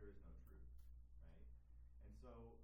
there is no truth, right? And so,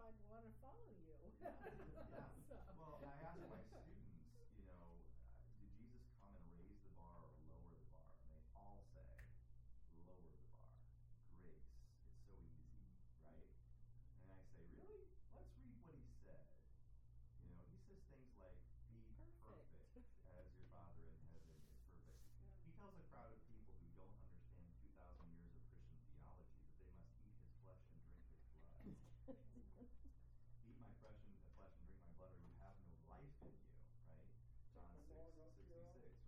I'd want to follow you. Yeah. Sixty-six,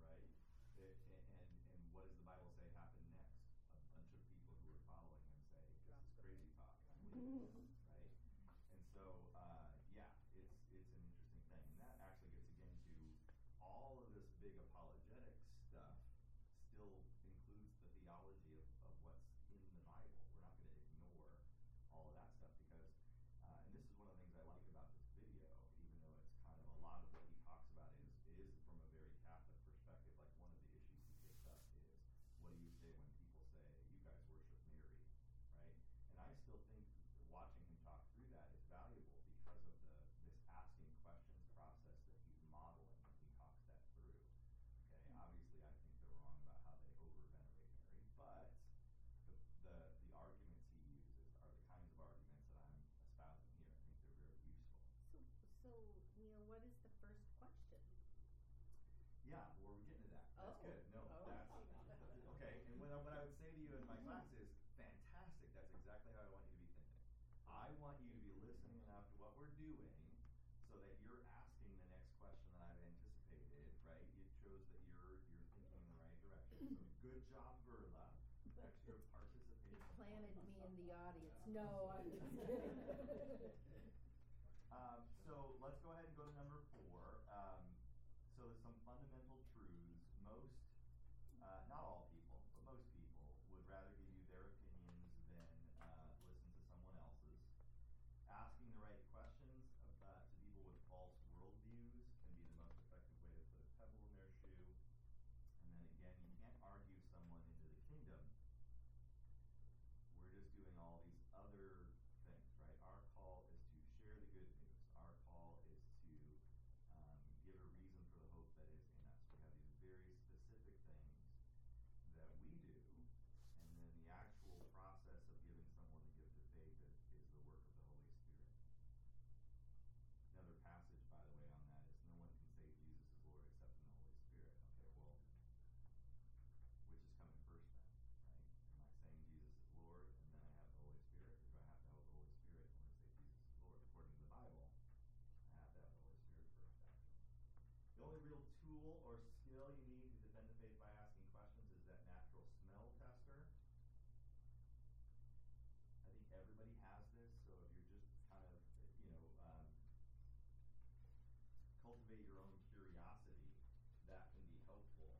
Yeah, well, we're getting to that. That's oh. good. No, oh. that's okay. And what I, what I would say to you in my mm-hmm. class is fantastic. That's exactly how I want you to be thinking. I want you to be listening enough to what we're doing so that you're asking the next question that I've anticipated, right? It shows that you're, you're thinking in the right direction. So good job, Verla. That's your participation. You planted me in the audience. No, I'm cultivate your own curiosity, that can be helpful.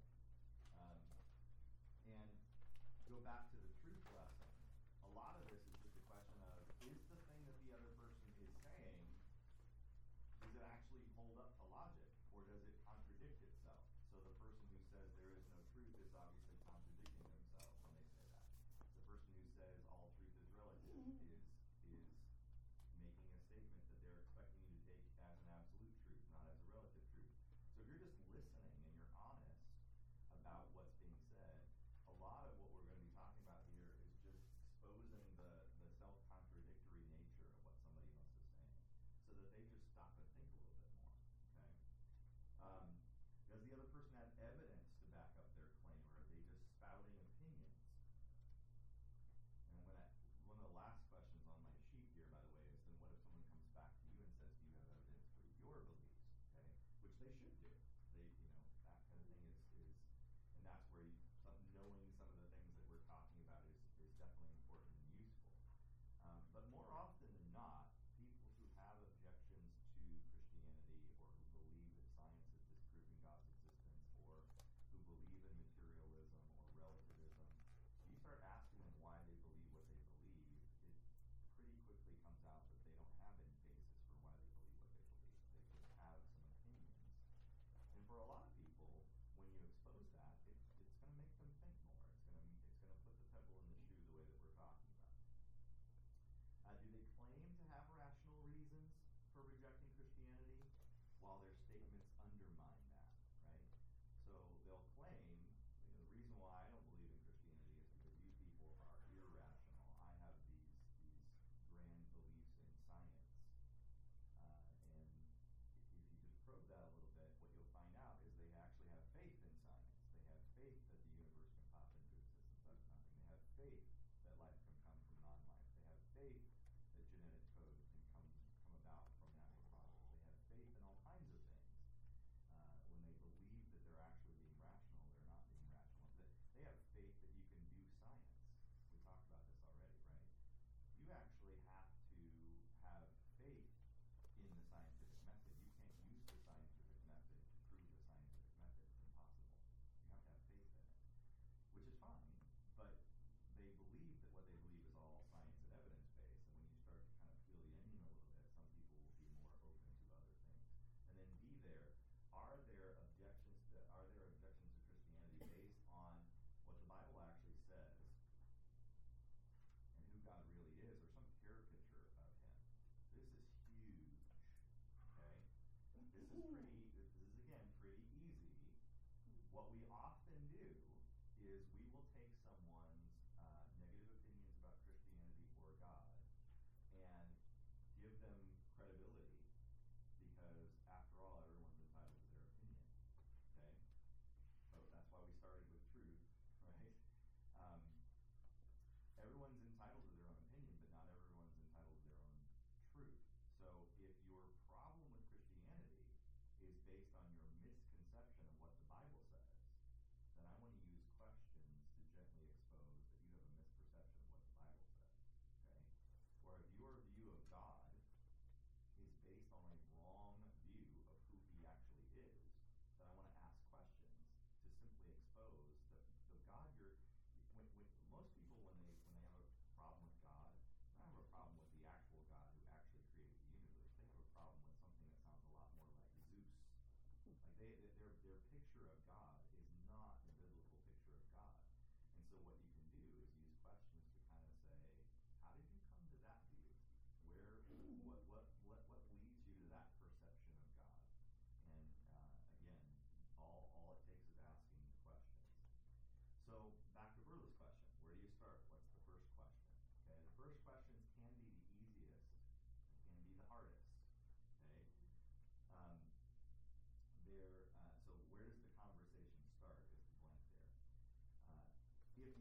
Um, and go back to the tree.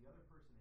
Other person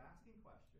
asking questions,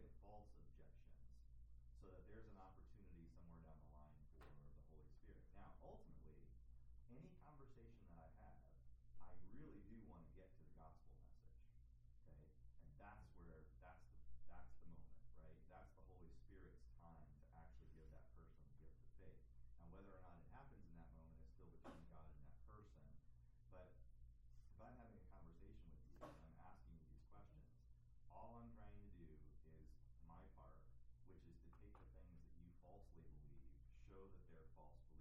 and strip away the false objections so that there's an opportunity somewhere down the line for the Holy Spirit. Now, ultimately, any conversation that I have, I really do want to get to the gospel message. Okay? And that's where that's the that's the moment, right? That's the Holy Spirit's time to actually give that person the gift of faith. Now whether or not it happens in that moment is still between God and that person. But if I'm having a conversation with you and I'm asking you these questions, all I'm trying to do is my part, show that they're false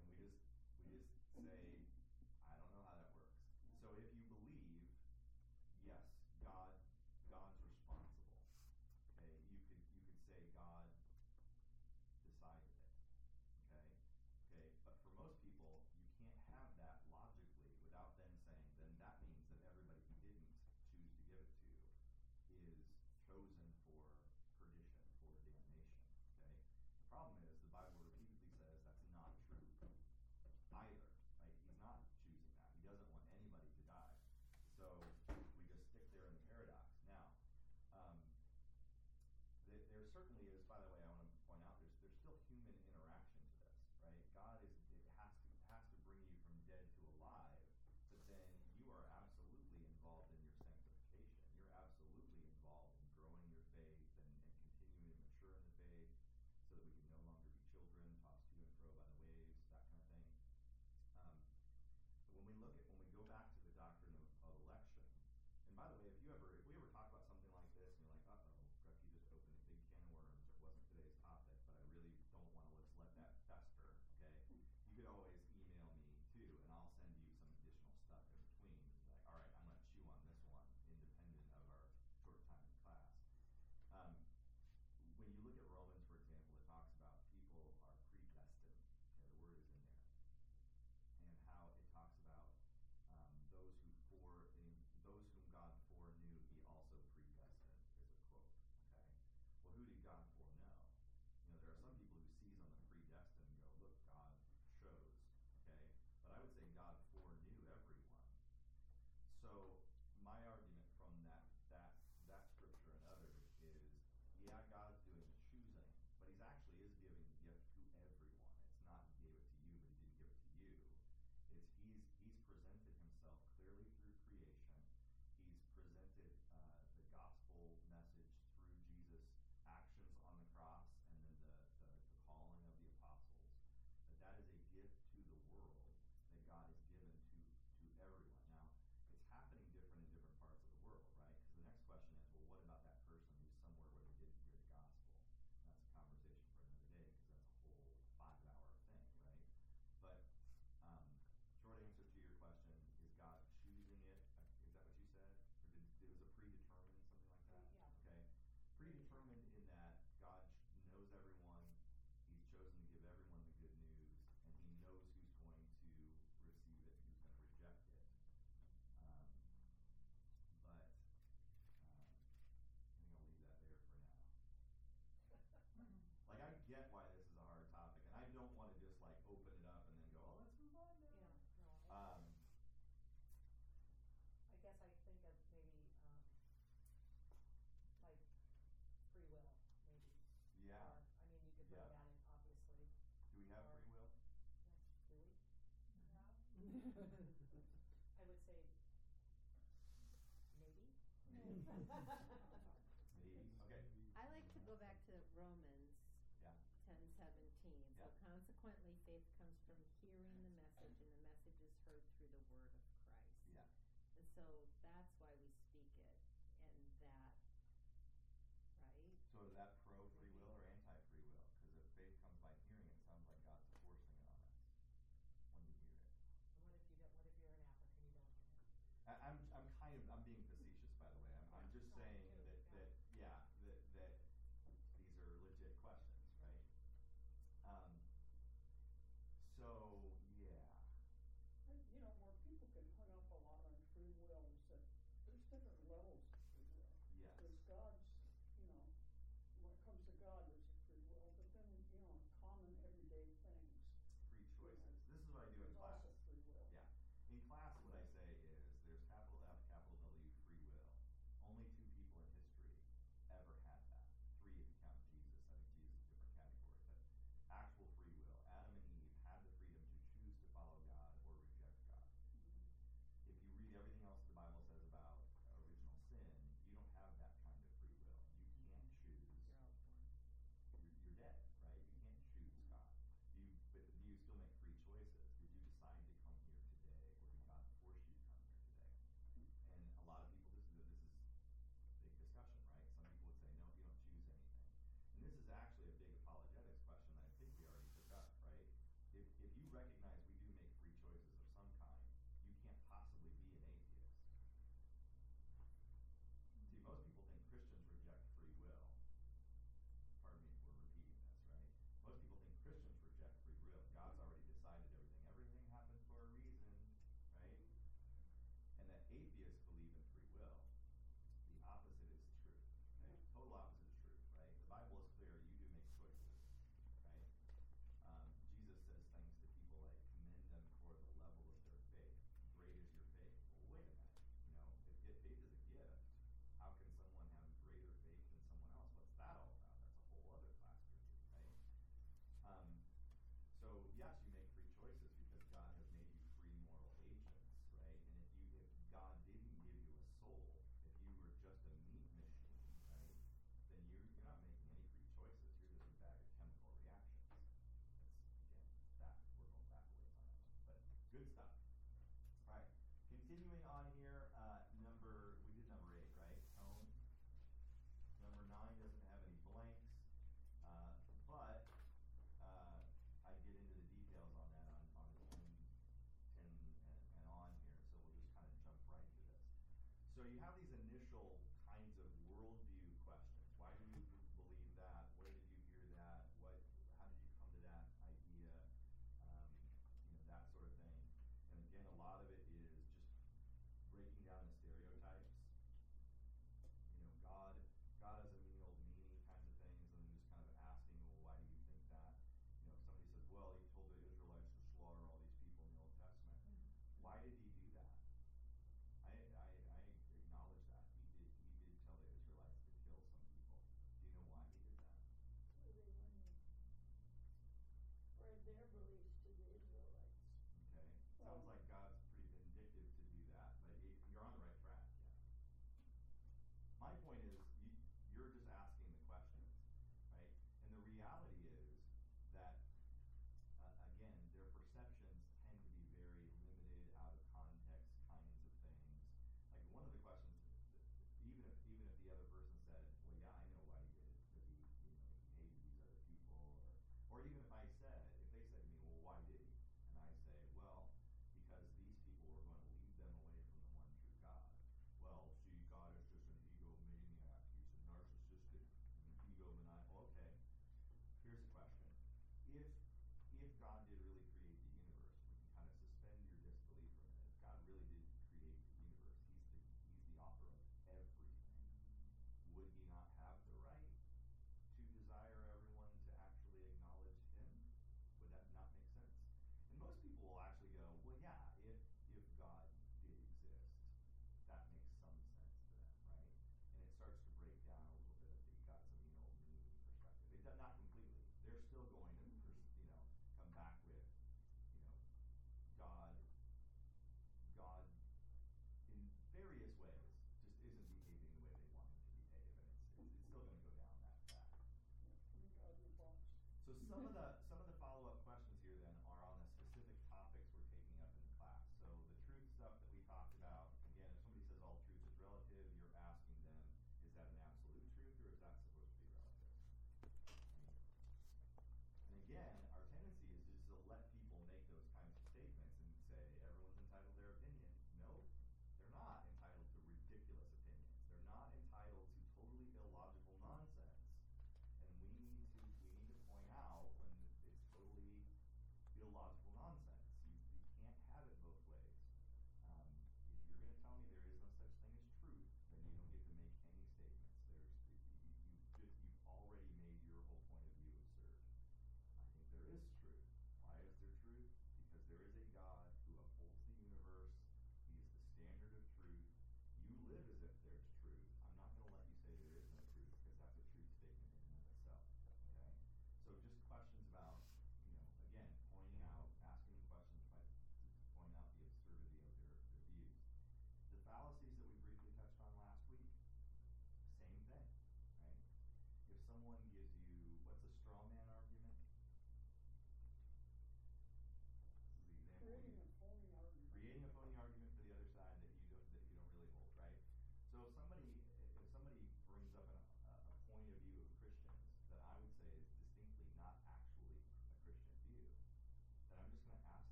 And we just, we just say, Yeah. Or, I mean, you could bring Yeah. that in, obviously. Do we have free will? Yes, do we? I would say maybe. Maybe, okay, I like to go back to Romans yeah, ten seventeen. So Yeah. consequently, faith comes from hearing the message, and the message is heard through the word of Christ. yeah, And so that's why we speak it, and that, right? so that I, am I'm, I'm kind of, I'm being facetious, by the way. I'm, I'm just saying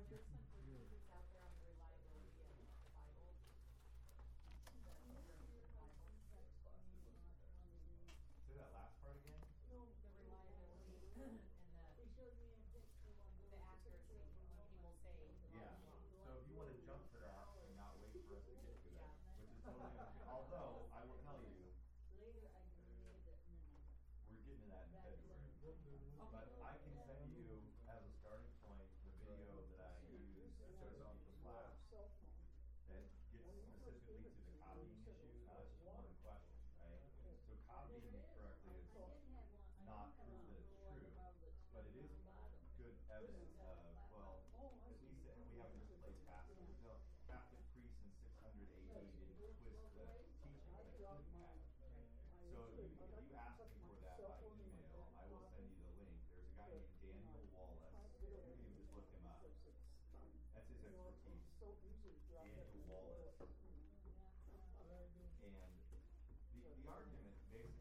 hundred percent. has, uh, well, at least, and we haven't replaced Catholic. The Catholic priests in 600 AD didn't twist the teaching, they couldn't have. So if you, ask me for that by email, I will send you the link. There's a guy named Daniel Wallace. You can just look him up. That's his expertise. Daniel Wallace. And the, the argument basically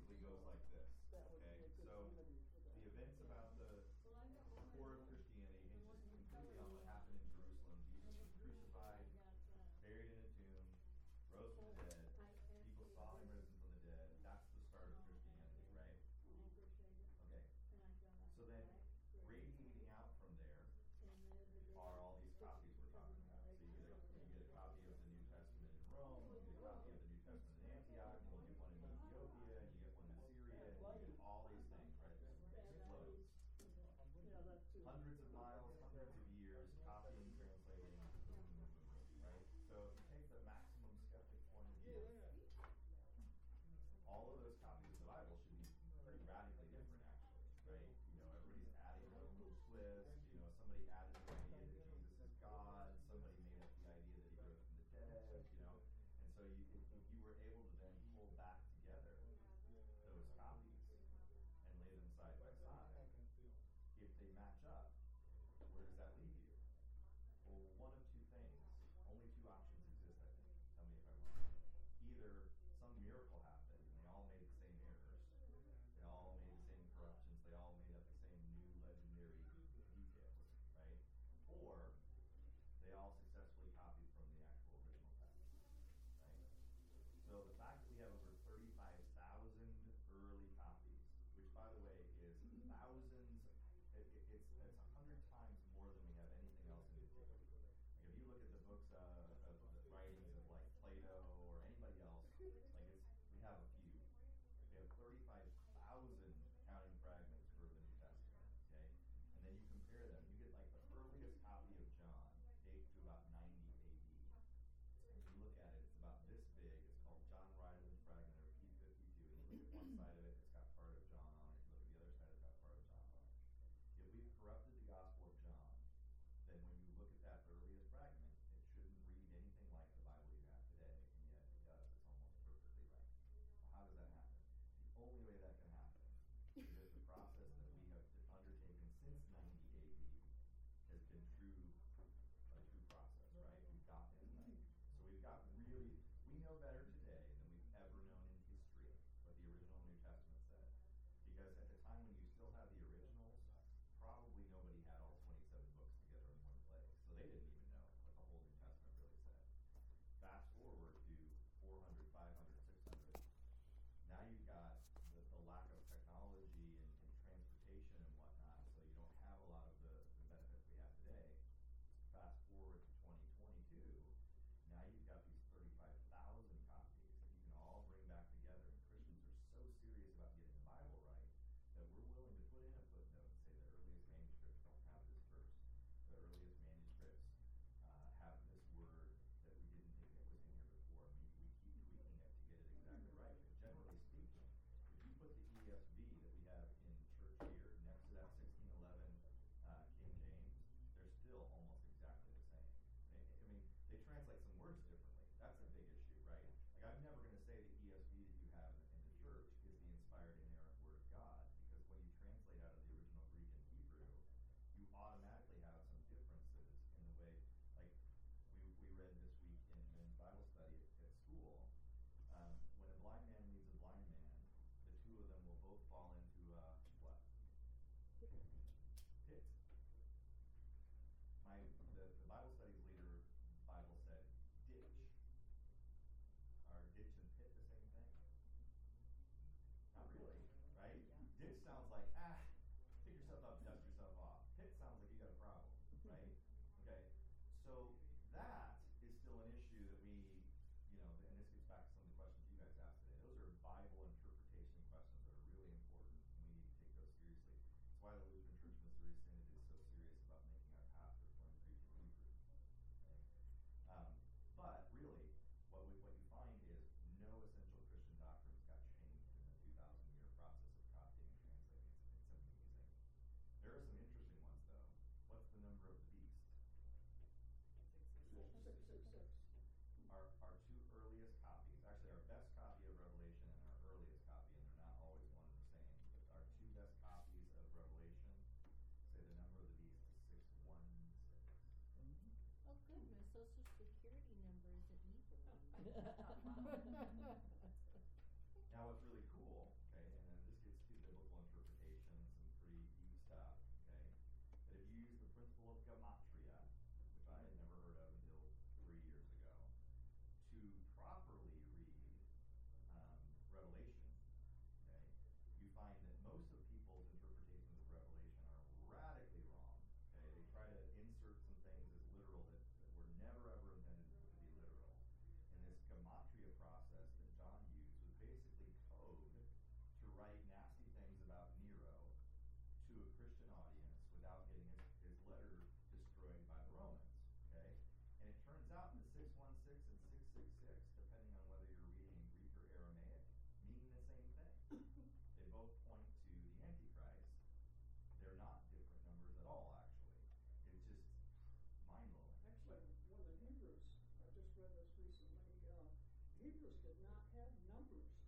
does not have numbers.